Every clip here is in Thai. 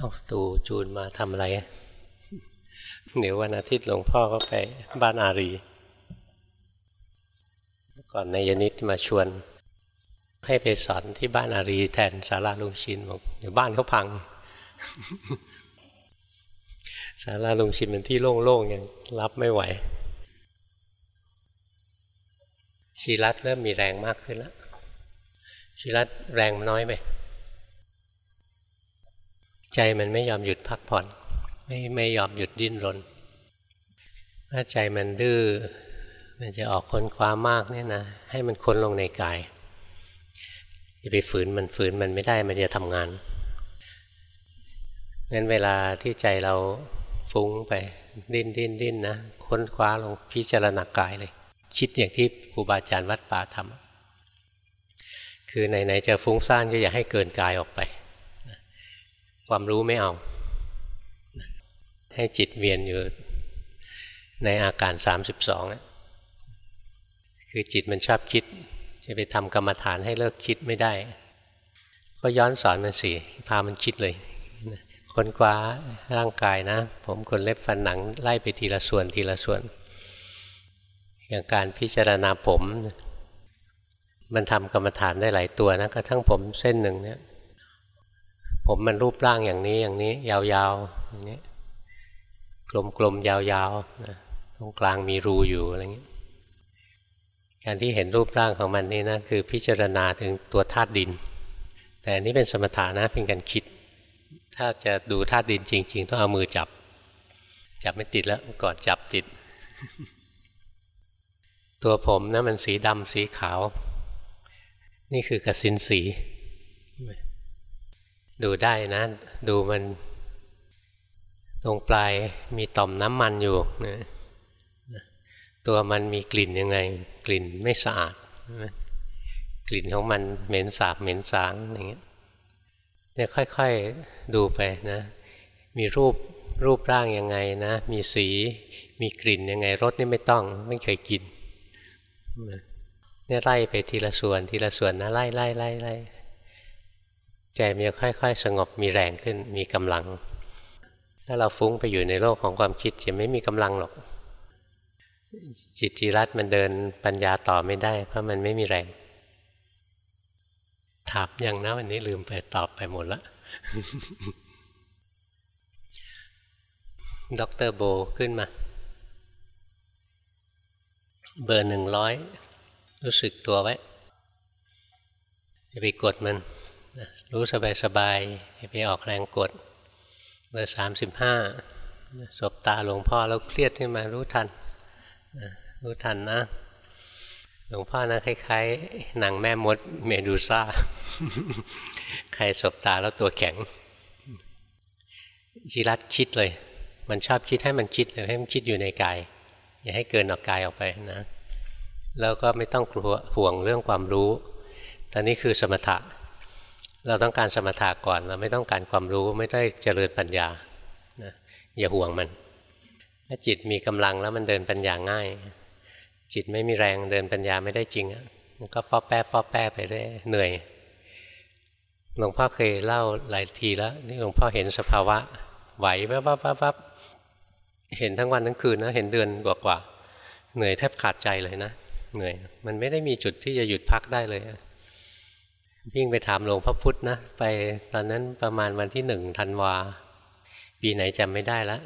เอาตูจูนมาทำอะไรเดี๋ยววันอาทิตย์หลวงพ่อก็ไปบ้านอารี ก่อนนายนิตมาชวน ให้ไปสอนที่บ้านอารีแทนสาราลุงชินบอกเดี๋ยวบ้านเขาพังสาราลุงชินเป็นที่โล่งๆยังรับไม่ไหวชีรัตเริ่มมีแรงมากขึ้นแล้วชีรัตแรงน้อยไป ใจมันไม่ยอมหยุดพักผ่อน ไม่ไม่ยอมหยุดดิ้นรน ถ้าใจมันดื้อมันจะออกค้นคว้ามากเนี่ยนะให้มันค้นลงในกายจะไปฝืนมันฝืนมันไม่ได้มันจะทำงานงั้นเวลาที่ใจเราฟุ้งไปดิ้นดิ้นดิ้นนะค้นคว้าลงพิจารณากายเลย คิดอย่างที่ครูบาอาจารย์วัดป่าทำคือไหนๆจะฟุ้งซ่านก็อย่าให้เกินกายออกไป ความรู้ไม่เอา ให้จิตเวียนอยู่ในอาการ 32 คือจิตมันชอบคิด จะไปทำกรรมฐานให้เลิกคิดไม่ได้ ก็ย้อนสอนมันสิพามันคิดเลยคนกว้าร่างกายนะ ผมคนเล็บฟันหนังไล่ไปทีละส่วนทีละส่วน อย่างการพิจารณาผม มันทำกรรมฐานได้หลายตัวนะกระทั่งผมเส้นหนึ่งเนี่ย ผมมันรูปร่างอย่างนี้อย่างนี้ ยาวๆอย่างนี้กลมๆยาวๆนะตรงกลางมีรูอยู่อะไรเงี้ยการที่เห็นรูปร่างของมันนี่นะคือพิจารณาถึงตัวธาตุดิน แต่อันนี้เป็นสมถะนะเพียงการคิด ถ้าจะดูธาตุดินจริง ๆ ต้องเอามือจับ จับไม่ติดแล้วก่อนจับติด ตัวผมนะมันสีดำสีขาว นี่คือกสินสี ดูได้นะ ดูมันตรงปลายมีต่อมน้ำมันอยู่นะตัวมันมีกลิ่นยังไง กลิ่นไม่สะอาด กลิ่นของมันเหม็นสาบเหม็นสางอย่างเงี้ยเนี่ยค่อยๆดูไปนะ มีรูปรูปร่างยังไงนะ มีสีมีกลิ่นยังไงรสนี่ไม่ต้องไม่เคยกินเนี่ยไล่ไปทีละส่วนทีละส่วนนะไล่ไล่ไล่ไล่ ใจมันจะค่อย ๆ สงบมีแรงขึ้นมีกำลัง ถ้าเราฟุ้งไปอยู่ในโลกของความคิดจะไม่มีกำลังหรอก จิตจีรัตมันเดินปัญญาต่อไม่ได้ เพราะมันไม่มีแรง ถามยังนะวันนี้ลืมไปตอบไปหมดละด็อกเตอร์โบขึ้นมา เบอร์หนึ่งร้อยรู้สึกตัวไว้จะไปกดมัน รู้สบายสบายไปออกแรงกดเบอร์สามสิบห้าสบตาหลวงพ่อแล้วเครียดขึ้นมารู้ทันรู้ทันนะ หลวงพ่อนะคล้ายๆหนังแม่มดเมดูซ่า ใครสบตาแล้วตัวแข็งจิรัตคิดเลย มันชอบคิดให้มันคิดเลยให้มันคิดอยู่ในกาย อย่าให้เกินออกกายออกไปนะ แล้วก็ไม่ต้องกลัวห่วงเรื่องความรู้ ตอนนี้คือสมถะ เราต้องการสมถะก่อนเราไม่ต้องการความรู้ไม่ได้เจริญปัญญานะอย่าห่วงมันถ้าจิตมีกำลังแล้วมันเดินปัญญาง่าย จิตไม่มีแรงเดินปัญญาไม่ได้จริงอะมันก็ป้อแป้ป้อแป้ไปเรื่อยเหนื่อยหลวงพ่อเคยเล่าหลายทีแล้วนี่หลวงพ่อเห็นสภาวะ ไหวแป๊บปั๊บปั๊บเห็นทั้งวันทั้งคืนนะเห็นเดือนกว่ากว่าเหนื่อยแทบขาดใจเลยนะเหนื่อยมันไม่ได้มีจุดที่จะหยุดพักได้เลย วิ่งไปถามหลวงพ่อพุธนะ ไปตอนนั้นประมาณวันที่หนึ่งธันวา ปีไหนจำไม่ได้ล้ว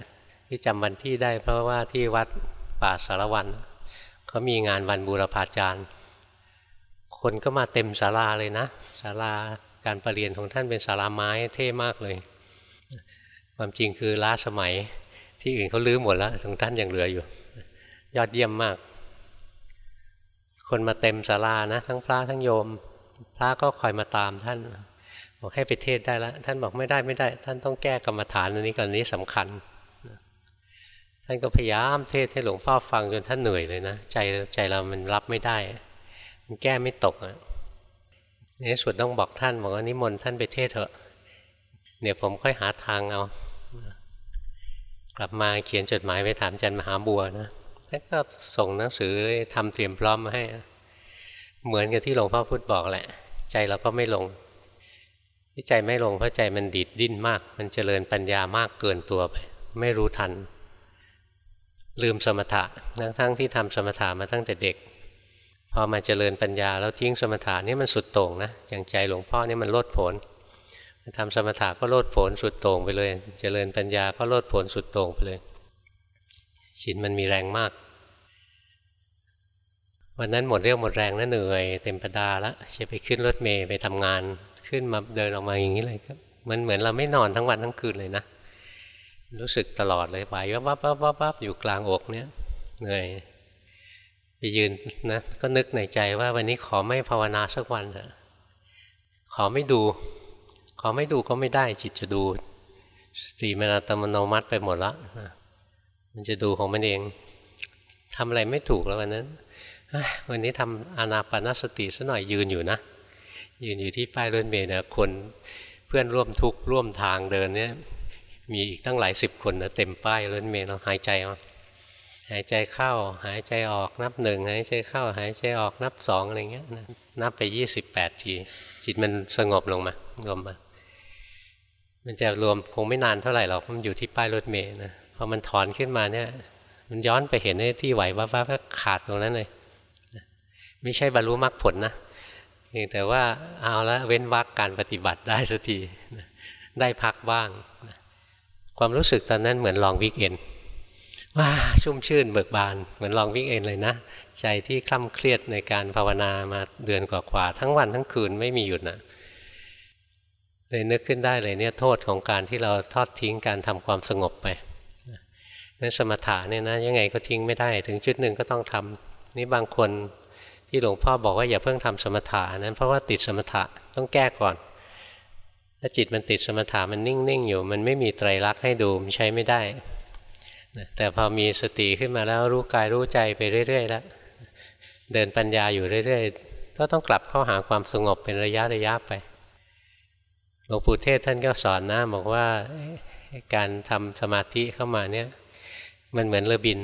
ที่จำวันที่ได้เพราะว่าที่วัดป่าสารวันเขามีงานวันบูรพาจารย์ คนก็มาเต็มศาลาเลยนะศาลาการประเรียนของท่านเป็นศาลาไม้เท่มากเลย ความจริงคือล้าสมัยที่อื่นเขาลื้อหมดแล้วตรงท่านยังเหลืออยู่ ยอดเยี่ยมมาก คนมาเต็มศาลานะ ทั้งพระทั้งโยม พระก็คอยมาตามท่านบอกให้ไปเทศได้แล้วท่านบอกไม่ได้ไม่ได้ ท่านต้องแก้กรรมฐานอันนี้ก่อนนี้สำคัญท่านก็พยายามเทศให้หลวงพ่อฟังจนท่านเหนื่อยเลยนะใจใจเรามันรับไม่ได้ มันแก้ไม่ตกอะในสุดต้องบอกท่านบอกว่านิมนต์ท่านไปเทศเถอะเดี๋ยวผมค่อยหาทางเอากลับมาเขียนจดหมายไปถามจันมหาบัวนะท่านก็ส่งหนังสือทำเตรียมพร้อมมาให้ เหมือนกับที่หลวงพ่อพุธบอกแหละ ใจเราก็ไม่ลงที่ใจไม่ลงเพราะใจมันดิดดิ้นมาก มันเจริญปัญญามากเกินตัวไป ไม่รู้ทัน ลืมสมถะทั้งๆที่ทำสมถะมาตั้งแต่เด็ก พอมาเจริญปัญญาแล้วทิ้งสมถะนี่มันสุดโต่งนะอย่างใจหลวงพ่อนี่มันลดผลทำสมถะก็โลดผลสุดโต่งไปเลย เจริญปัญญาก็โลดผลสุดโต่งไปเลยชินมันมีแรงมาก วันนั้นหมดเรี่ยวหมดแรงแล้วเหนื่อย เต็มประดาแล้วจะไปขึ้นรถเมย์ไปทำงาน ขึ้นมาเดินออกมาอย่างนี้เลยครับ มันเหมือนเราไม่นอนทั้งวันทั้งคืนเลยนะ รู้สึกตลอดเลยไหววับวับวับวับวับอยู่กลางอกเนี้ยเหนื่อยไปยืนนะก็นึกในใจว่าวันนี้ขอไม่ภาวนาสักวันเถอะขอไม่ดู ขอไม่ดูก็ไม่ได้จิตจะดูสติมันอัตโนมัติไปหมดละมันจะดูของมันเองทำอะไรไม่ถูกแล้ววันนั้น วันนี้ทำอานาปนาสติซะหน่อยยืนอยู่นะ ยืนอยู่ที่ป้ายรถเมล์นะคนเพื่อนร่วมทุกข์ร่วมทางเดินเนี่ยมีอีกตั้งหลายสิบคนนะเต็มป้ายรถเมล์เราหายใจเอาหายใจเข้าหายใจออกนับหนึ่งหายใจเข้าหายใจออกนับสองอะไรเงี้ยนับไปยี่สิบแปดทีจิตมันสงบลงมาลงมามันจะรวมคงไม่นานเท่าไหร่หรอกมันอยู่ที่ป้ายรถเมล์นะพอมันถอนขึ้นมาเนี่ย มันย้อนไปเห็นที่ไหวว่าว่าขาดตรงนั้นเลย ไม่ใช่บรรลุมรรคผลนะเพียงแต่ว่าเอาละเว้นวักการปฏิบัติได้สักทีได้พักบ้าง ความรู้สึกตอนนั้นเหมือนลองวิกเอนว่าชุ่มชื่นเบิกบาน เหมือนลองวิกเอนเลยนะ ใจที่คล่ำเครียดในการภาวนามาเดือนกว่าๆทั้งวันทั้งคืนไม่มีหยุดนะเลยนึกขึ้นได้เลยเนี่ยโทษของการที่เราทอดทิ้งการทำความสงบไปนั่นสมถะเนี่ยนะยังไงก็ทิ้งไม่ได้ ถึงจุดหนึ่งก็ต้องทำนี่บางคน ที่หลวงพ่อบอกว่าอย่าเพิ่งทำสมถะนั้นเพราะว่าติดสมถะต้องแก้ก่อนถ้าจิตมันติดสมถะมันนิ่งๆอยู่ มันไม่มีไตรลักษณ์ให้ดูมันใช้ไม่ได้แต่พอมีสติขึ้นมาแล้วรู้กายรู้ใจไปเรื่อย ๆ แล้ว เดินปัญญาอยู่เรื่อยๆก็ต้องกลับเข้าหาความสงบเป็นระยะระยะไปหลวงปู่เทศท่านก็สอนนะบอกว่าการทำสมาธิเข้ามาเนี่ยมันเหมือนเรือบิน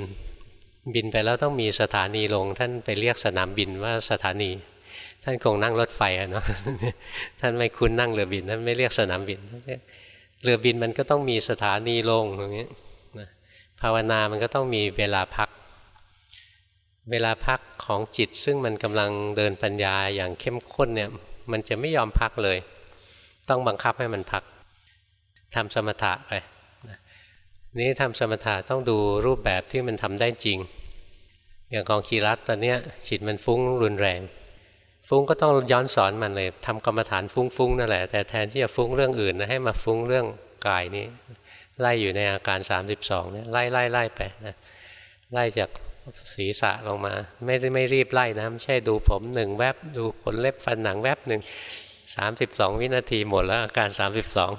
บินไปแล้วต้องมีสถานีลง ท่านไปเรียกสนามบินว่าสถานี ท่านคงนั่งรถไฟอะเนาะท่านไม่คุ้นนั่งเรือบินท่านไม่เรียกสนามบินเรือบินมันก็ต้องมีสถานีลงอย่างเงี้ยภาวนามันก็ต้องมีเวลาพัก เวลาพักของจิต ซึ่งมันกำลังเดินปัญญาอย่างเข้มข้นเนี่ยมันจะไม่ยอมพักเลย ต้องบังคับให้มันพักทำสมถะไปนี้ทำสมถะต้องดูรูปแบบที่มันทำได้จริง อย่างกองคีรัตตอนนี้จิตมันฟุ้งรุนแรง ฟุ้งก็ต้องย้อนสอนมันเลยทำกรรมฐานฟุ้งๆนั่นแหละ แต่แทนที่จะฟุ้งเรื่องอื่นนะให้มาฟุ้งเรื่องกายนี้ไล่อยู่ในอาการ 32เนี่ยไล่ไล่ไล่ไปนะไล่จากศีรษะลงมา ไม่ได้ไม่รีบไล่นะไม่ใช่ดูผมหนึ่งแวบดูขนเล็บฟันหนังแวบหนึ่งสามสิบสองวินาทีหมดแล้วอาการสามสิบสอง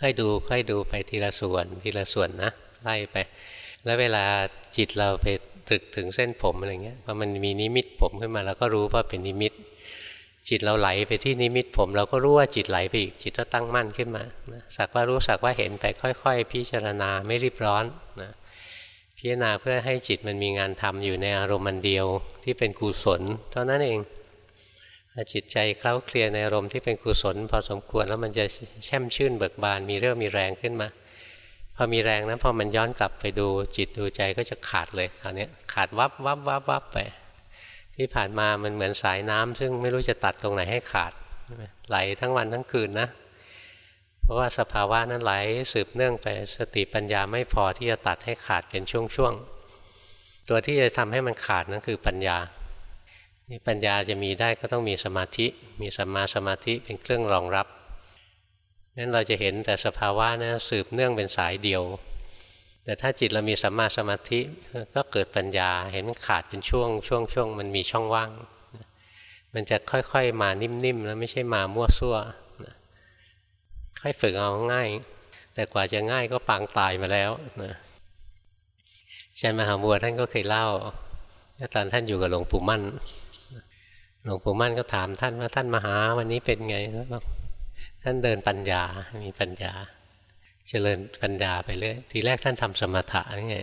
ค่อยดูค่อยดูไปทีละส่วนทีละส่วนนะไล่ไป แล้วเวลาจิตเราไป ตึกถึงเส้นผมอะไรเงี้ยพอมันมีนิมิตผมขึ้นมาเราก็รู้ว่าเป็นนิมิต จิตเราไหลไปที่นิมิตผม เราก็รู้ว่าจิตไหลไปอีกจิตก็ตั้งมั่นขึ้นมาสักว่ารู้สักว่าเห็นไปค่อย ๆ พิจารณาไม่รีบร้อนนะพิจารณาเพื่อให้จิตมันมีงานทำอยู่ในอารมณ์มันเดียวที่เป็นกุศลเท่านั้นเองจิตใจเคล้าเคลียในอารมณ์ที่เป็นกุศล พอสมควรแล้วมันจะแช่มชื่นเบิกบานมีเรื่องมีแรงขึ้นมา พอมีแรงนะพอมันย้อนกลับไปดูจิตดูใจก็จะขาดเลยคราวนี้ขาดวับวับวับวับไป ที่ผ่านมามันเหมือนสายน้ำซึ่งไม่รู้จะตัดตรงไหนให้ขาดไหลทั้งวันทั้งคืนนะ เพราะว่าสภาวะนั้นไหลสืบเนื่องไปสติปัญญาไม่พอที่จะตัดให้ขาดเป็นช่วงๆตัวที่จะทำให้มันขาดนั่นคือปัญญานี่ปัญญาจะมีได้ก็ต้องมีสมาธิ มีสัมมาสมาธิเป็นเครื่องรองรับ นั้นเราจะเห็นแต่สภาวะนะสืบเนื่องเป็นสายเดียว แต่ถ้าจิตเรามีสัมมาสมาธิก็เกิดปัญญาเห็นมันขาดเป็นช่วงช่วงช่วงมันมีช่องว่าง มันจะค่อยๆมานิ่มๆแล้วไม่ใช่มามั่วซั่วค่อยฝึกเอาง่าย แต่กว่าจะง่ายก็ปางตายมาแล้วนะอาจารย์มหาบัวท่านก็เคยเล่าตอนท่านอยู่กับหลวงปู่มั่นหลวงปู่มั่นก็ถามท่านว่าท่านมาหาวันนี้เป็นไงบอก ท่านเดินปัญญา มีปัญญา เจริญปัญญาไปเรื่อย ทีแรกท่านทำสมถะนี่ไง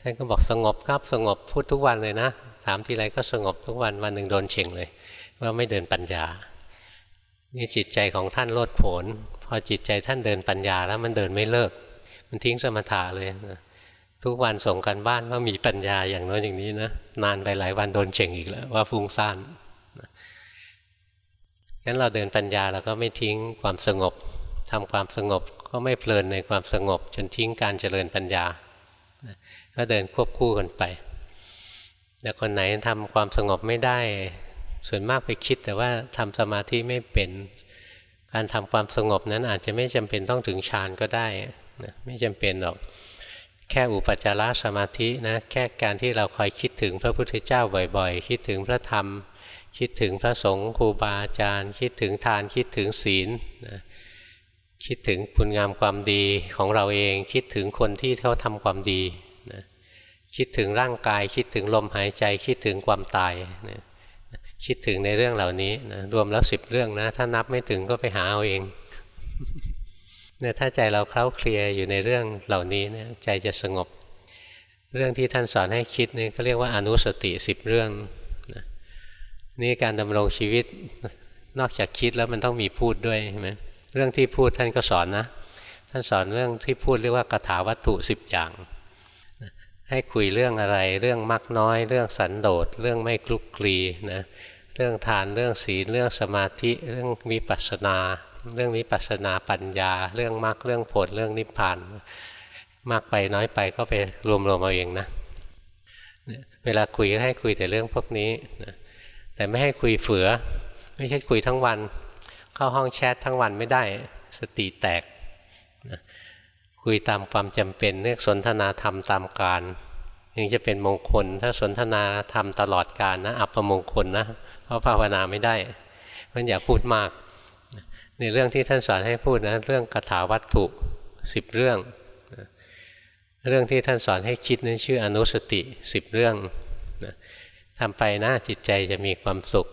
ท่านก็บอกสงบครับสงบพูดทุกวันเลยนะ ถามทีไรก็สงบทุกวันวันหนึ่งโดนเฉ่งเลย ว่าไม่เดินปัญญา นี่จิตใจของท่านลดผลพอจิตใจท่านเดินปัญญาแล้วมันเดินไม่เลิก มันทิ้งสมถะเลย ทุกวันส่งกันบ้านว่ามีปัญญาอย่างน้อยอย่างนี้นะ นานไปหลายวันโดนเฉ่งอีกแล้วว่าฟุ้งซ่าน งั้นเราเดินปัญญาเราก็ไม่ทิ้งความสงบทำความสงบก็ไม่เพลินในความสงบ จนทิ้งการเจริญปัญญา ก็เดินควบคู่กันไป แต่คนไหนทำความสงบไม่ได้ ส่วนมากไปคิดแต่ว่าทำสมาธิไม่เป็น การทำความสงบนั้นอาจจะไม่จำเป็นต้องถึงฌานก็ได้นะไม่จำเป็นหรอกแค่อุปจารสมาธินะแค่การที่เราคอยคิดถึงพระพุทธเจ้าบ่อยๆ คิดถึงพระธรรม คิดถึงพระสงฆ์ครูบาอาจารย์ คิดถึงทานคิดถึงศีลนะคิดถึงคุณงามความดีของเราเอง คิดถึงคนที่เขาทำความดีนะคิดถึงร่างกาย คิดถึงลมหายใจ คิดถึงความตายนะคิดถึงในเรื่องเหล่านี้นะรวมแล้วสิบเรื่องนะถ้านับไม่ถึงก็ไปหาเอาเองเนี่ยถ้าใจเราเคล้าเคลียอยู่ในเรื่องเหล่านี้เนี่ยใจจะสงบ เรื่องที่ท่านสอนให้คิดนี่ก็เรียกว่าอนุสติสิบเรื่อง นี่การดำรงชีวิตนอกจากคิดแล้วมันต้องมีพูดด้วยใช่ไหมเรื่องที่พูดท่านก็สอนนะ ท่านสอนเรื่องที่พูดเรียกว่ากถาวัตถุสิบอย่าง ให้คุยเรื่องอะไร เรื่องมักน้อย เรื่องสันโดษ เรื่องไม่คลุกคลีนะเรื่องทานเรื่องศีลเรื่องสมาธิ เรื่องวิปัสนา เรื่องวิปัสสนาปัญญา เรื่องมรรคเรื่องผลเรื่องนิพพานมากไปน้อยไปก็ไปรวมๆเอาเองนะเวลาคุยก็ให้คุยแต่เรื่องพวกนี้นะ แต่ไม่ให้คุยเฟือ ไม่ใช่คุยทั้งวัน เข้าห้องแชททั้งวันไม่ได้ สติแตกนะคุยตามความจำเป็นเรียกสนทนาธรรมตามการยังจะเป็นมงคล ถ้าสนทนาธรรมตลอดการนะอัปมงคลนะเพราะภาวนาไม่ได้มันอย่าพูดมากในเรื่องที่ท่านสอนให้พูดนะเรื่องคาถาวัตถุสิบเรื่อง เรื่องที่ท่านสอนให้คิดนั้นชื่ออนุสติสิบเรื่อง ทำไปนะจิตใจจะมีความสุข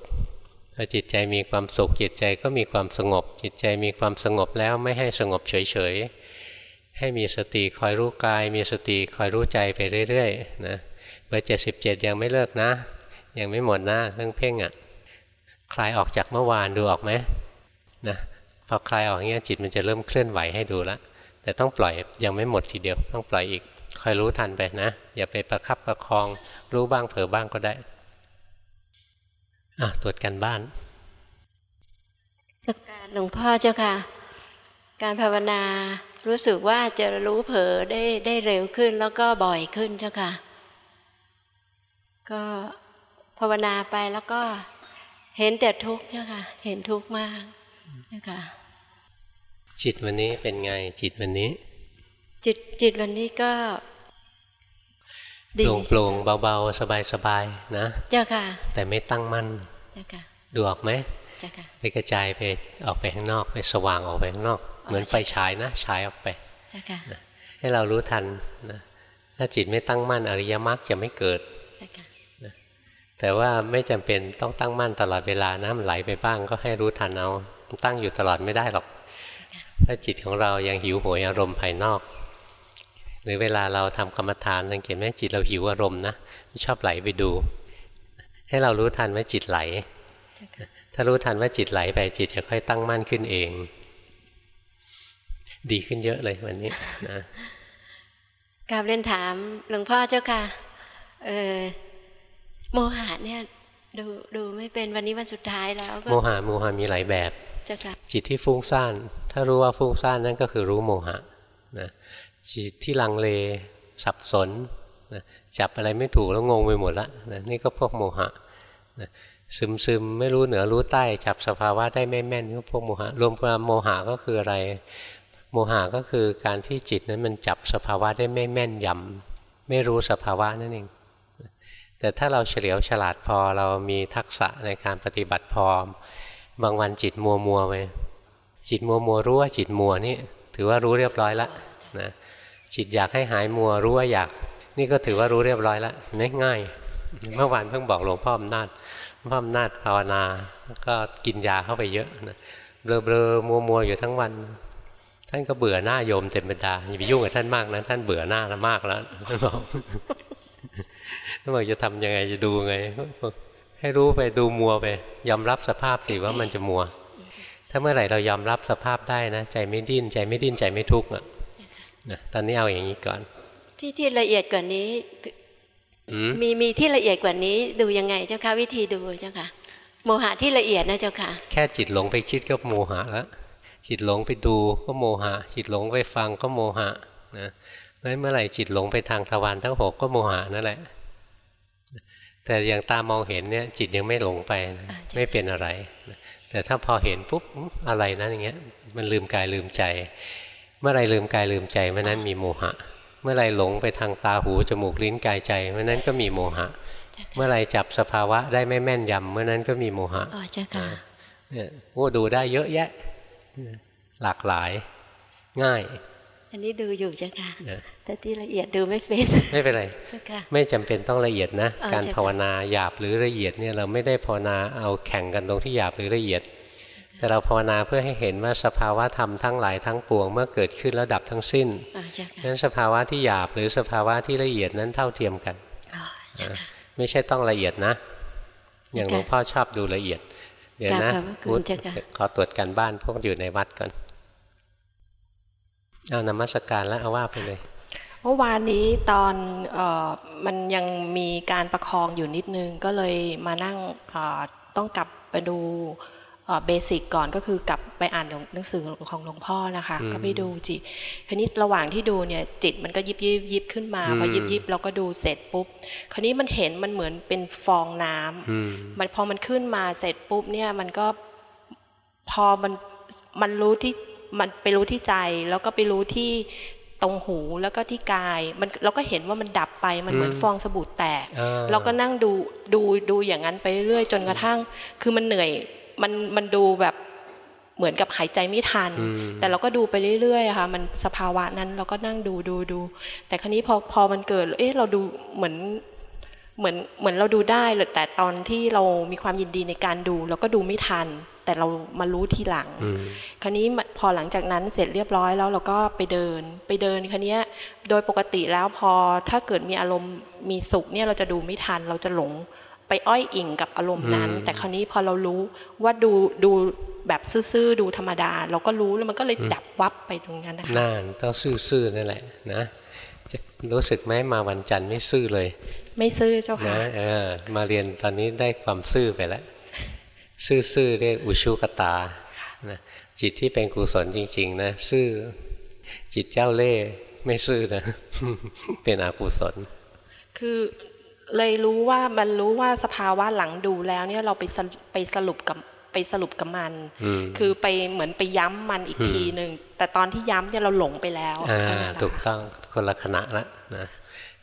ถ้าจิตใจมีความสุขจิตใจก็มีความสงบ จิตใจมีความสงบแล้วไม่ให้สงบเฉยๆ ให้มีสติคอยรู้กาย มีสติคอยรู้ใจไปเรื่อยๆนะเบอร์เจ็ดสิบเจ็ดยังไม่เลิกนะ ยังไม่หมดนะเรื่องเพ่งอะ่ะคลายออกจากเมื่อวานดูออกไหมนะพอคลายออกเงี้ยจิตมันจะเริ่มเคลื่อนไหวให้ดูแล้วแต่ต้องปล่อยยังไม่หมดทีเดียวต้องปล่อยอีกคอยรู้ทันไปนะ อย่าไปประคับประคองรู้บ้างเผลอบ้างก็ได้ อะตรวจกันบ้านสักการหลวงพ่อเจ้าค่ะ การภาวนารู้สึกว่าจะรู้เผลอได้ได้เร็วขึ้นแล้วก็บ่อยขึ้นเจ้าค่ะ ก็ภาวนาไปแล้วก็เห็นแต่ทุกข์เจ้าค่ะ เห็นทุกข์มากเจ้าค่ะ จิตวันนี้เป็นไงจิตวันนี้ จิตจิตวันนี้ก็ โปร่งโปร่งเบาๆ สบายๆนะ เจ้าค่ะ แต่ไม่ตั้งมั่น เจ้าค่ะ ดูออกไหมเจ้าค่ะ ไปกระจายไปออกไปข้างนอกไปสว่างออกไปข้างนอก เหมือนไฟฉายนะฉายออกไป เจ้าค่ะ ให้เรารู้ทันนะถ้าจิตไม่ตั้งมั่นอริยมรรคจะไม่เกิด เจ้าค่ะแต่ว่าไม่จำเป็นต้องตั้งมั่นตลอดเวลานะมันไหลไปบ้างก็ให้รู้ทันเอาตั้งอยู่ตลอดไม่ได้หรอก ถ้าจิตของเรายังหิวโหยอารมณ์ภายนอก หรือเวลาเราทำกรรมฐานสังเกตไหมจิตเราหิวอารมณ์นะชอบไหลไปดู ให้เรารู้ทันว่าจิตไหล ถ้ารู้ทันว่าจิตไหลไปจิตจะค่อยตั้งมั่นขึ้นเอง ดีขึ้นเยอะเลยวันนี้นะกราบเรียนถามหลวงพ่อเจ้าค่ะเออโมหะเนี่ยดูดูไม่เป็นวันนี้วันสุดท้ายแล้วโมหะโมหะมีหลายแบบเจ้าค่ะจิตที่ฟุ้งซ่าน ถ้ารู้ว่าฟุ้งซ่านนั่นก็คือรู้โมหะนะ จิตที่ลังเลสับสนนะจับอะไรไม่ถูกแล้วงงไปหมดละนะนี่ก็พวกโมหะนะซึมซึมไม่รู้เหนือรู้ใต้ จับสภาวะได้ไม่แม่นก็พวกโมหะ รวมความโมหะก็คืออะไร โมหะก็คือการที่จิตนั้นมันจับสภาวะได้ไม่แม่นยำไม่รู้สภาวะนั่นเองแต่ถ้าเราเฉลียวฉลาดพอเรามีทักษะในการปฏิบัติพอ บางวันจิตมัวมัวไปจิตมัวมัวรู้ว่าจิตมัวนี่ถือว่ารู้เรียบร้อยแล้วนะ จิตอยากให้หายมัวรู้ว่าอยาก นี่ก็ถือว่ารู้เรียบร้อยแล้วง่าย เมื่อวานเพิ่งบอกหลวงพ่ออำนาจพ่ออำนาจภาวนาก็กินยาเข้าไปเยอะนะเบลอเบลอมัวมัวอยู่ทั้งวัน ท่านก็เบื่อหน้าโยมเต็มบรรดาอย่าไปยุ่งกับท่านมากนะท่านเบื่อหน้าแล้วมากแล้วท่านบอกท่านบอกจะทำยังไงจะดูไง ให้รู้ไปดูมัวไป ยอมรับสภาพสิว่ามันจะมัว ถ้าเมื่อไหร่เรายอมรับสภาพได้นะ ใจไม่ดิ้นใจไม่ดิ้นใจไม่ทุกข์อะ นะตอนนี้เอาอย่างนี้ก่อน ที่ที่ละเอียดกว่านี้อืมมีมีที่ละเอียดกว่านี้ดูยังไงเจ้าค่ะวิธีดูเจ้าค่ะ โมหะที่ละเอียดนะเจ้าค่ะ แค่จิตหลงไปคิดก็โมหะแล้วจิตหลงไปดูก็โมหะ จิตหลงไปฟังก็โมหะนะเพราะฉะนั้นเมื่อไหร่จิตหลงไปทางทวารทั้งหกก็โมหะนั่นแหละ แต่อย่างตามองเห็นเนี่ยจิตยังไม่หลงไปนะอ่าใช่ไม่เป็นอะไรนะแต่ถ้าพอเห็นปุ๊บอื้ออะไรนะอย่างเงี้ยมันลืมกายลืมใจ เมื่อไหรลืมกายลืมใจเมื่อนั้นมีโมหะ เมื่อไหรหลงไปทางตาหูจมูกลิ้นกายใจเมื่อนั้นก็มีโมหะ เมื่อไหรจับสภาวะได้ไม่แม่นยำเมื่อนั้นก็มีโมหะอ๋อเจ้าค่ะเนี่ยโอ้ดูได้เยอะแยะ หลากหลายง่าย อันนี้ดูอยู่เจ้าค่ะนะแต่ที่ละเอียดดูไม่เป็นไม่เป็นไรเจ้าค่ะไม่จำเป็นต้องละเอียดนะอ่าการใช่ค่ะภาวนาหยาบหรือละเอียดเนี่ยเราไม่ได้ภาวนาเอาแข่งกันตรงที่หยาบหรือละเอียด แต่เราภาวนาเพื่อให้เห็นว่าสภาวะธรรมทั้งหลายทั้งปวง เมื่อเกิดขึ้นแล้วดับทั้งสิ้นอ๋อเจ้าค่ะนั้นสภาวะที่หยาบหรือสภาวะที่ละเอียดนั้นเท่าเทียมกันอ๋อเจ้าค่ะไม่ใช่ต้องละเอียดนะ อย่างหลวงพ่อชอบดูละเอียด เดี๋ยวนะกราบขอบพระคุณเจ้าค่ะขอตรวจการบ้านพวกอยู่ในวัดก่อนเอานมัสการแล้วเอาว่าไปเลยเมื่อวานนี้ตอนเออมันยังมีการประคองอยู่นิดนึงก็เลยมานั่งเอ่อต้องกลับไปดู เบสิกก่อนก็คือกลับไปอ่านหนังสือของหลวงพ่อนะคะอืมก็ไปดูจิตคันนี้ระหว่างที่ดูเนี่ยจิตมันก็ยิบยิบยิบขึ้นมาพอยิบยิบเราก็ดูเสร็จปุ๊บคันนี้มันเห็นมันเหมือนเป็นฟองน้ำอืมมันพอมันขึ้นมาเสร็จปุ๊บเนี่ยมันก็พอมันมันรู้ที่มันไปรู้ที่ใจแล้วก็ไปรู้ที่ตรงหูแล้วก็ที่กายมันเราก็เห็นว่ามันดับไปมันเหมือนอืมฟองสบู่แตกอ่าเราก็นั่งดูดูดูอย่างนั้นไปเรื่อยๆจนกระทั่ง คือมันเหนื่อย มันมันดูแบบเหมือนกับหายใจไม่ทันอืมแต่เราก็ดูไปเรื่อยๆอะค่ะ มันสภาวะนั้นเราก็นั่งดูดูดู แต่ครั้นี้พอพอมันเกิด เอ๊ะเราดูเหมือนเหมือนเหมือนเราดูได้เลยแต่ตอนที่เรามีความยินดีในการดู เราก็ดูไม่ทัน แต่เรามารู้ทีหลังอืมคราวนี้พอหลังจากนั้นเสร็จเรียบร้อยแล้วเราก็ไปเดิน ไปเดินคราวนี้โดยปกติแล้วพอถ้าเกิดมีอารมณ์มีสุขเนี่ยเราจะดูไม่ทันเราจะหลง ไปอ้อยอิงกับอารมณ์นั้นอืมแต่คราวนี้พอเรารู้ว่าดูดูแบบซื่อๆดูธรรมดา เราก็รู้แล้วมันก็เลยดับวับไปตรงนั้นนะคะน่านต้องซื่อๆนั่นแหละนะจะรู้สึกไหมมาวันจันทร์ไม่ซื่อเลย ไม่ซื่อเจ้าค่ะนะเออมาเรียนตอนนี้ได้ความซื่อไปแล้ว ซื่อๆเรียกอุชุกตานะจิตที่เป็นกุศลจริง ๆ นะ ซื่อจิตเจ้าเล่ห์ไม่ซื่อนะเป็นอกุศล คือ เลยรู้ว่ามันรู้ว่าสภาวะหลังดูแล้วเนี่ยเราไปสรุไปสรุปกับไปสรุปกับมันอืมคือไปเหมือนไปย้ำมันอีกอืมทีหนึ่งแต่ตอนที่ย้ำเนี่ยเราหลงไปแล้วอ่าก็นั่นแหละถูกค่ะต้องคนละขณะละนะ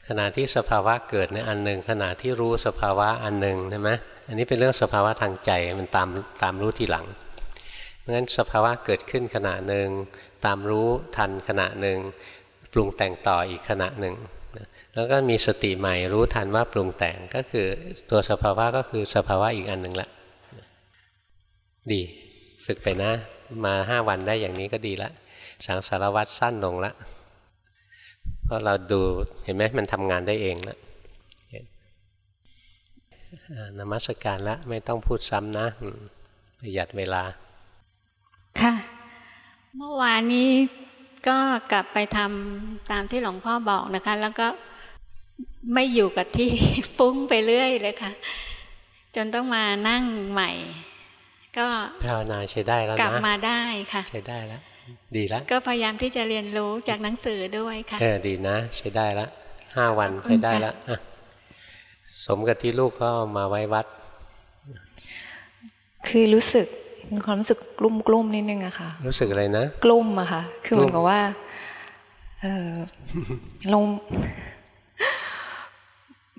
ขณะที่สภาวะเกิดเนี่ยอันหนึ่งขณะที่รู้สภาวะอันหนึ่งใช่ไหมอันนี้เป็นเรื่องสภาวะทางใจมันตามตามรู้ทีหลังเพราะฉะนั้นสภาวะเกิดขึ้นขณะหนึ่งตามรู้ทันขณะหนึ่งปรุงแต่งต่ออีกขณะหนึ่งนะ แล้วก็มีสติใหม่รู้ทันว่าปรุงแต่งก็คือตัวสภาวะก็คือสภาวะอีกอันหนึ่งละ ดีฝึกไปนะ มาห้าวันได้อย่างนี้ก็ดีละ สังสารวัตรสั้นลงละเพราะเราดูเห็นไหมมันทำงานได้เองละนอ่านมัสการละไม่ต้องพูดซ้ำนะประหยัดเวลา ค่ะ เมื่อวานนี้ก็กลับไปทำตามที่หลวงพ่อบอกนะคะ แล้วก็ ไม่อยู่กับที่ฟุ้งไปเรื่อยเลยค่ะ จนต้องมานั่งใหม่ ก็ภาวนาใช้ได้แล้วกลับนะมาได้ค่ะ ใช้ได้แล้วดีแล้วก็พยายามที่จะเรียนรู้จากหนังสือด้วยค่ะเออดีนะ ใช้ได้แล้วห้าวันขอบคุณใช้ได้ค่ะแล้วอะสมกับที่ลูกก็เอามาไว้วัด คือรู้สึกมีความรู้สึกกลุ้มกลุ้มๆนิดนึงอะค่ะ รู้สึกอะไรนะ กลุ้มอะค่ะ คือเหมือนกับว่า เออเรา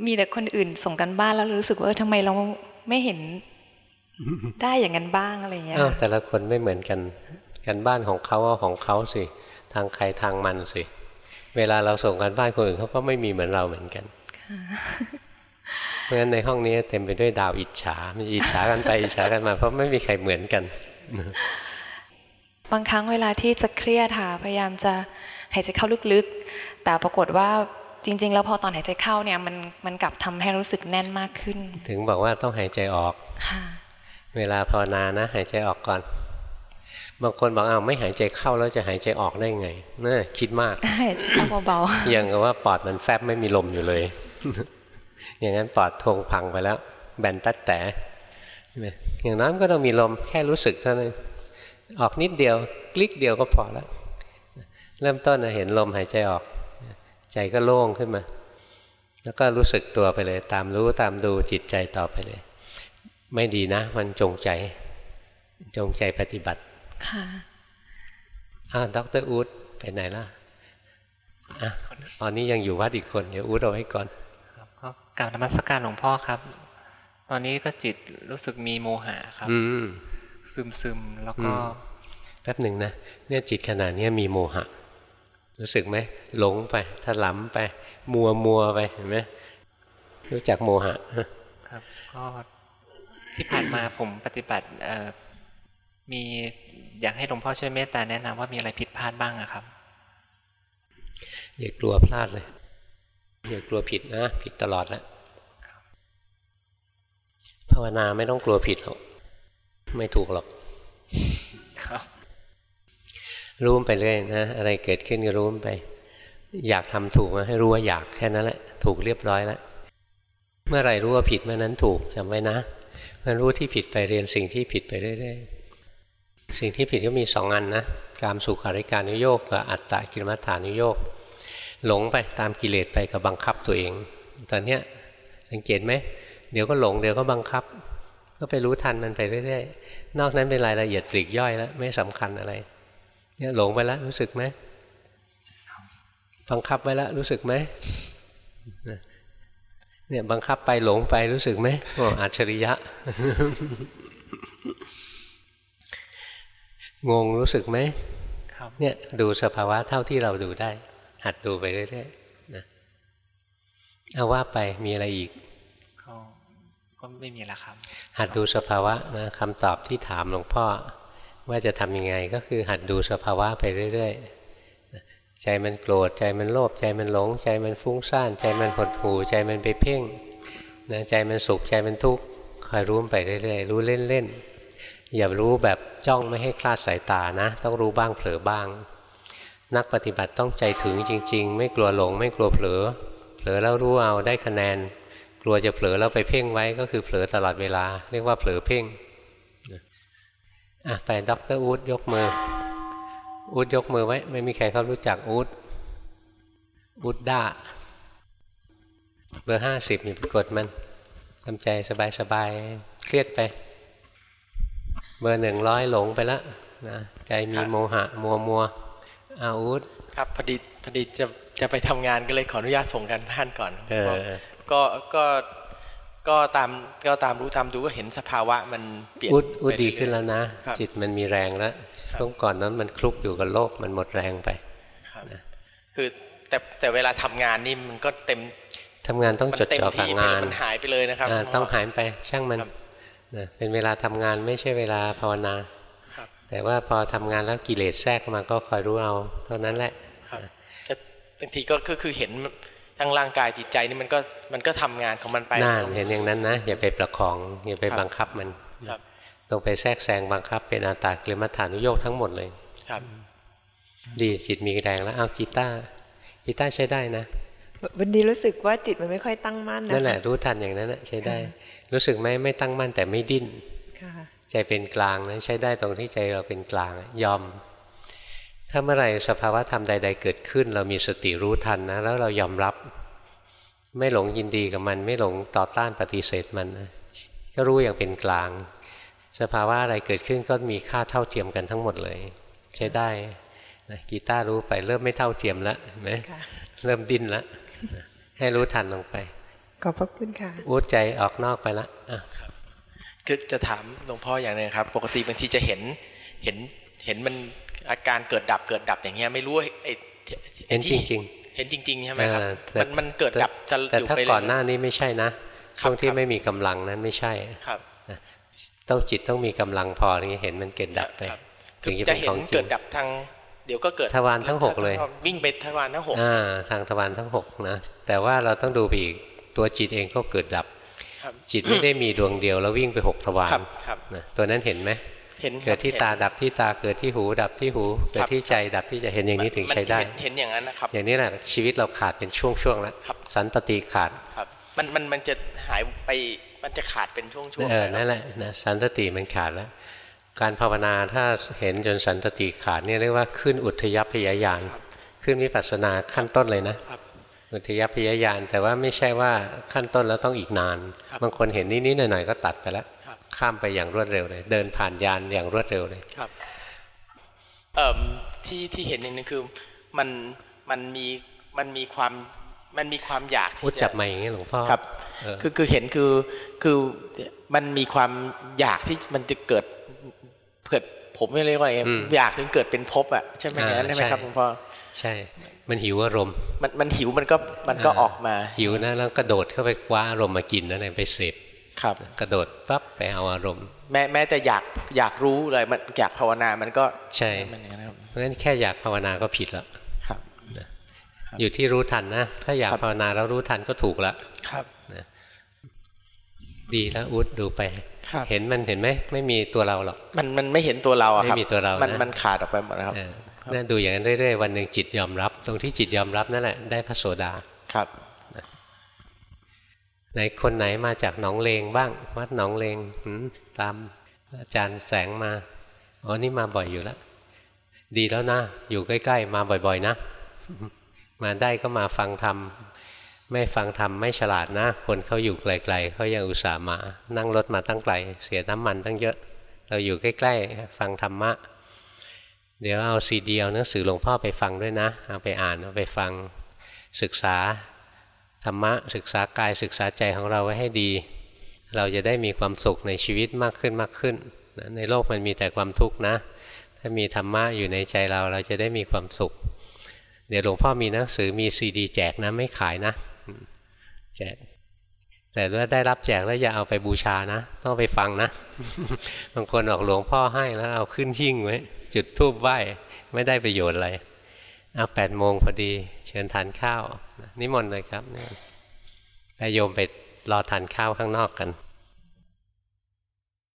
มีแต่คนอื่นส่งกันบ้านแล้วรู้สึกว่าเออทำไมเราไม่เห็นได้อย่างนั้นบ้างอะไรอย่างเงี้ยอ้าวค่ะแต่ละคนไม่เหมือนกันกันบ้านของเขาก็ของเขาสิทางใครทางมันสิเวลาเราส่งกันบ้านคนอื่นเขาก็ไม่มีเหมือนเราเหมือนกันเพราะฉะนั้นในห้องนี้เต็มไปด้วยดาวอิจฉามันอิจฉากันไปอิจฉากันมาเพราะไม่มีใครเหมือนกัน บางครั้งเวลาที่จะเครียดค่ะพยายามจะหายใจเข้าลึกๆ แต่ปรากฏว่า จริง ๆ แล้วพอตอนหายใจเข้าเนี่ยมันมันกลับทำให้รู้สึกแน่นมากขึ้น ถึงบอกว่าต้องหายใจออกค่ะเวลาภาวนานะ หายใจออกก่อน บางคนบอกอ้าวไม่หายใจเข้าแล้วจะหายใจออกได้ไงน่าคิดมากหายใจเข้าเบาอย่างกับว่าปอดมันแฟบไม่มีลมอยู่เลย อย่างนั้นปอดทงพังไปแล้ว แบนตัดแต่ใช่ไหมอย่างนั้นก็ต้องมีลมแค่รู้สึกเท่านั้นออกนิดเดียวกลิกเดียวก็พอแล้ว เริ่มต้นนะเห็นลมหายใจออก ใจก็โล่งขึ้นมา แล้วก็รู้สึกตัวไปเลย ตามรู้ตามดูจิตใจต่อไปเลย ไม่ดีนะ มันจงใจ จงใจปฏิบัติๆค่ะอ้าวดรอูดไปไหนล่ะอะตอนนี้ยังอยู่วัดอีกคน เดี๋ยวอูดเอาไว้ก่อนครับก็กราบนมัสการหลวงพ่อครับ ตอนนี้ก็จิตรู้สึกมีโมหะครับ อืมซึมซึมๆแล้วก็อืมแป๊บหนึ่งนะเนี่ยจิตขนาดนี้มีโมหะ รู้สึกไหมหลงไปถลำไป มัวมัวไปเห็นไหมรู้จักโมหะครับก็ที่ผ่านมาผมปฏิบัติเอ่อมีอยากให้หลวงพ่อช่วยเมตตาแนะนำว่ามีอะไรผิดพลาดบ้างอะครับ อย่ากลัวพลาดเลย อย่ากลัวผิดนะ ผิดตลอดแล้วภาวนาไม่ต้องกลัวผิดหรอกไม่ถูกหรอกค รับรู้มันไปเรื่อยนะอะไรเกิดขึ้นก็รู้มันไป อยากทำถูกนะให้รู้ว่าอยากแค่นั้นแหละ ถูกเรียบร้อยแล้วเมื่อไหร่รู้ว่าผิดเมื่อนั้นถูกจำไว้นะเมื่อรู้ที่ผิดไปเรียนสิ่งที่ผิดไปเรื่อยๆสิ่งที่ผิดก็มีสองอันนะกามสุขาริการนุโยกกับอัตตะกิลมัฏฐานุโยกหลงไปตามกิเลสไปกับบังคับตัวเอง ตอนเนี้ยสังเกตไหมเดี๋ยวก็หลงเดี๋ยวก็บังคับ ก็ไปรู้ทันมันไปเรื่อยๆนอกนั้นเป็นรายละเอียดปลีกย่อยแล้วไม่สำคัญอะไร เนี่ยหลงไปแล้วรู้สึกไหมบังคับไว้แล้วรู้สึกไหมเนี่ยบังคับไปหลงไปรู้สึกไหมโอ้อัจฉริยะ งงรู้สึกไหมครับเนี่ยดูสภาวะเท่าที่เราดูได้ หัดดูไปเรื่อยๆนะเอาว่าไปมีอะไรอีกก็ก็ไม่มีแล้วครับ หัดดูสภาวะนะคำตอบที่ถามหลวงพ่อ ว่าจะทำยังไงก็คือหัดดูสภาวะไปเรื่อยๆ ใจมันโกรธใจมันโลภใจมันหลง ใจมันฟุ้งซ่าน ใจมันหดหู่ใจมันไปเพ่งนะใจมันสุขใจมันทุกข์คอยรู้ไปเรื่อยๆ รู้เล่นๆ อย่ารู้แบบจ้องไม่ให้คลาดสายตานะ ต้องรู้บ้างเผลอบ้าง นักปฏิบัติต้องใจถึงจริง ๆ ไม่กลัวหลงไม่กลัวเผลอ เผลอแล้วรู้เอาได้คะแนน กลัวจะเผลอแล้วไปเพ่งไว้ก็คือเผลอตลอดเวลา เรียกว่าเผลอเพ่ง อะไปด็อกเตอร์อูดยกมือ อูดยกมือไว้ ไม่มีใครเขารู้จักอูดอูดด้าเบอร์ห้าสิบอย่าไปกดมันทำใจสบายๆ เครียดไป เบอร์หนึ่งร้อยหลงไปแล้วนะใจมีโมหะ มัวมัวอาอูดครับพอดีพอดีจะจะไปทำงานก็เลยขออนุญาตส่งการบ้านก่อนเออก็ก็ ก็ตามก็ตามรู้ตามดูก็เห็นสภาวะมันเปลี่ยนอุดอุดไปดีเรื่ยๆขึ้นแล้วนะครับจิตมันมีแรงแล้วครับช่วงก่อนนั้นมันคลุกอยู่กับโลกมันหมดแรงไปครับคือแต่แต่เวลาทำงานนี่มันก็เต็มทำงานต้องมันจดเต็มจ่อกับที่ไปงานมันหายไปเลยนะครับอ่าหลวพ่ต้องหายไปช่างมันครับนะเป็นเวลาทำงานไม่ใช่เวลาภาวนาครับแต่ว่าพอทำงานแล้วกิเลสแทรกเข้ามาก็คอยรู้เอาเท่านั้นแหละครับจะบางทีก็ก็คือเห็น ทั้งร่างกายจิตใจนี่มันก็มันก็ทำงานของมันไปน่านเห็นอย่างนั้นนะอย่าไปประคองอย่าไปครับบังคับมันครับต้องไปแทรกแซงบังคับเป็นอาตากลิมัฐานุโยกทั้งหมดเลยครับ ดีจิตมีแรงแล้วเอากีตาร์กีตาร์ใช้ได้นะวันนี้รู้สึกว่าจิตมันไม่ค่อยตั้งมั่นนะนั่นแหละคะรู้ทันอย่างนั้นนะใช้ได้ รู้สึกไหมไม่ตั้งมั่นแต่ไม่ดิ้นค่ะใจเป็นกลางนะใช้ได้ตรงที่ใจเราเป็นกลางอะยอม ถ้าเมื่อไหร่สภาวะธรรมใด ๆ เกิดขึ้น เรามีสติรู้ทันนะแล้วเรายอมรับ ไม่หลงยินดีกับมัน ไม่หลงต่อต้านปฏิเสธมันนะก็รู้อย่างเป็นกลาง สภาวะอะไรเกิดขึ้นก็มีค่าเท่าเทียมกันทั้งหมดเลย ใช้ได้นะกีตาร์รู้ไปเริ่มไม่เท่าเทียมแล้วเห็นไหมค่ะเริ่มดิ้นแล้วให้รู้ทันลงไป ขอบพระคุณค่ะอู้ใจออกนอกไปละอะคือจะถามหลวงพ่ออย่างหนึงครับ ปกติบางทีจะเห็นเห็นเห็นมัน อาการเกิดดับเกิดดับอย่างเงี้ยไม่รู้ว่าไอ้ที่เห็นจที่ริงเห็นจริงๆใช่ไหมครับเออแต่มันมันเกิดดับจะๆแต่อยู่ถ้าไปเรื่ก่ออยนหน้านี้ไม่ใช่นะครับช่วงที่ครับไม่มีกำลังนั้นไม่ใช่ครับต้องจิตต้องมีกำลังพอถึงจะเห็นมันเกิดดับไปครับถึงจะจะเป็นเห็ขนองจริเกิงดดับทางเดี๋ยวก็เกิดทวารทั้งหกเลยวิ่งไปทวารทั้งหกอ่าทางทวารทั้งหกนะแต่ว่าเราต้องดูไปอีกตัวจิตเองก็เกิดดับครับจิตไม่ได้มีดวงเดียวแล้ววิ่งไปหกทวารครับครับนะตัวนั้นเห็นไหม เห็นครับเกิดที่เห็นตาดับที่ตาเกิดที่หู ดับที่หู เกิดที่ใจดับที่ใจเห็นอย่างนี้ถึงมันใช้ได้เห็นเห็นอย่างนั้นนะครับ อย่างนี้แหละชีวิตเราขาดเป็นช่วงๆแล้วครับสันตติขาดครับมันมันมันจะหายไปมันจะขาดเป็นช่วงๆเออไปนั่นแหละนะสันตติมันขาดแล้ว การภาวนาถ้าเห็นจนสันตติขาดเนี่ยเรียกว่าขึ้นอุทยพยายานขึ้นวิปัสสนาขั้นต้นเลยนะครับอุทยพยายานแต่ว่าไม่ใช่ว่าขั้นต้นแล้วต้องอีกนานครับบางคนเห็นนิดๆหน่อยๆก็ตัดไปแล้วครับ ข้ามไปอย่างรวดเร็วเลย เดินผ่านยานอย่างรวดเร็วเลยครับเอ่อที่ที่เห็นอย่างหนึงคือมันมันมีมันมีความมันมีความอยากพูดที่จัจะบมาอย่างนี้หลวงพ่อครับเออคือคือเห็นคือคือมันมีความอยากที่มันจะเกิดเกิดผมไม่เรียกว่าไงอยากถึงเกิดเป็นภพอะใช่ไหมอย่างนั้นใช่ไหมครับหลวงพ่อใช่ มันหิวอารมณ์ มันมันหิวมันก็มันก็ออกมาหิวนะแล้วกระโดดเข้าไปคว้าอารมณ์มากินนั่นเองไปเสพ ครับกระโดดปั๊บไปเอาอารมณ์ แม้แม้แต่อยากอยากรู้เลยมันอยากภาวนามันก็ใช่มันอย่างนั้นครับเพราะฉะนั้นแค่อยากภาวนาก็ผิดแล้วครับอยู่ที่รู้ทันนะถ้าอยากครับภาวนาแล้วรู้ทันก็ถูกแล้วครับดีแล้วอุดดูไปครับเห็นมันเห็นไหมไม่มีตัวเราหรอกมันมันไม่เห็นตัวเราอะครับไม่มีตัวเรานะมันมันขาดออกไปหมดนะครับเออนั่นดูอย่างนั้นเรื่อยๆวันหนึ่งจิตยอมรับ ตรงที่จิตยอมรับนั่นแหละได้พระโสดาครับ ไหนคนไหนมาจากหนองเลงบ้าง วัดหนองเลงตามอาจารย์แสงมาอ๋อนี่มาบ่อยอยู่แล้วดีแล้วนะ อยู่ใกล้ ๆ มาบ่อย ๆ นะ มาได้ก็มาฟังธรรมไม่ฟังธรรมไม่ฉลาดนะ คนเขาอยู่ไกลๆเขายังอุตส่าห์มา นั่งรถมาตั้งไกล เสียน้ำมันตั้งเยอะ เราอยู่ใกล้ ๆ ฟังธรรมะ เดี๋ยวเอาซีดีเอาหนังสือหลวงพ่อไปฟังด้วยนะ เอาไปอ่านเอาไปฟังศึกษา ธรรมะศึกษากายศึกษาใจของเราไว้ให้ดี เราจะได้มีความสุขในชีวิตมากขึ้นมากขึ้นนะในโลกมันมีแต่ความทุกข์นะ ถ้ามีธรรมะอยู่ในใจเราเราจะได้มีความสุข เดี๋ยวหลวงพ่อมีหนังสือมีซีดีแจกนะไม่ขายนะแจกแต่ว่าได้รับแจกแล้วอย่าเอาไปบูชานะ ต้องไปฟังนะ บางคนบอกหลวงพ่อให้แล้วเอาขึ้นหิ้งไว้ จุดธูปไหว้ไม่ได้ประโยชน์อะไรเอาแปดโมงพอดี เชิญทานข้าว นิมนต์เลยครับนิมนต์ไปโยมไปรอทานข้าวข้างนอกกัน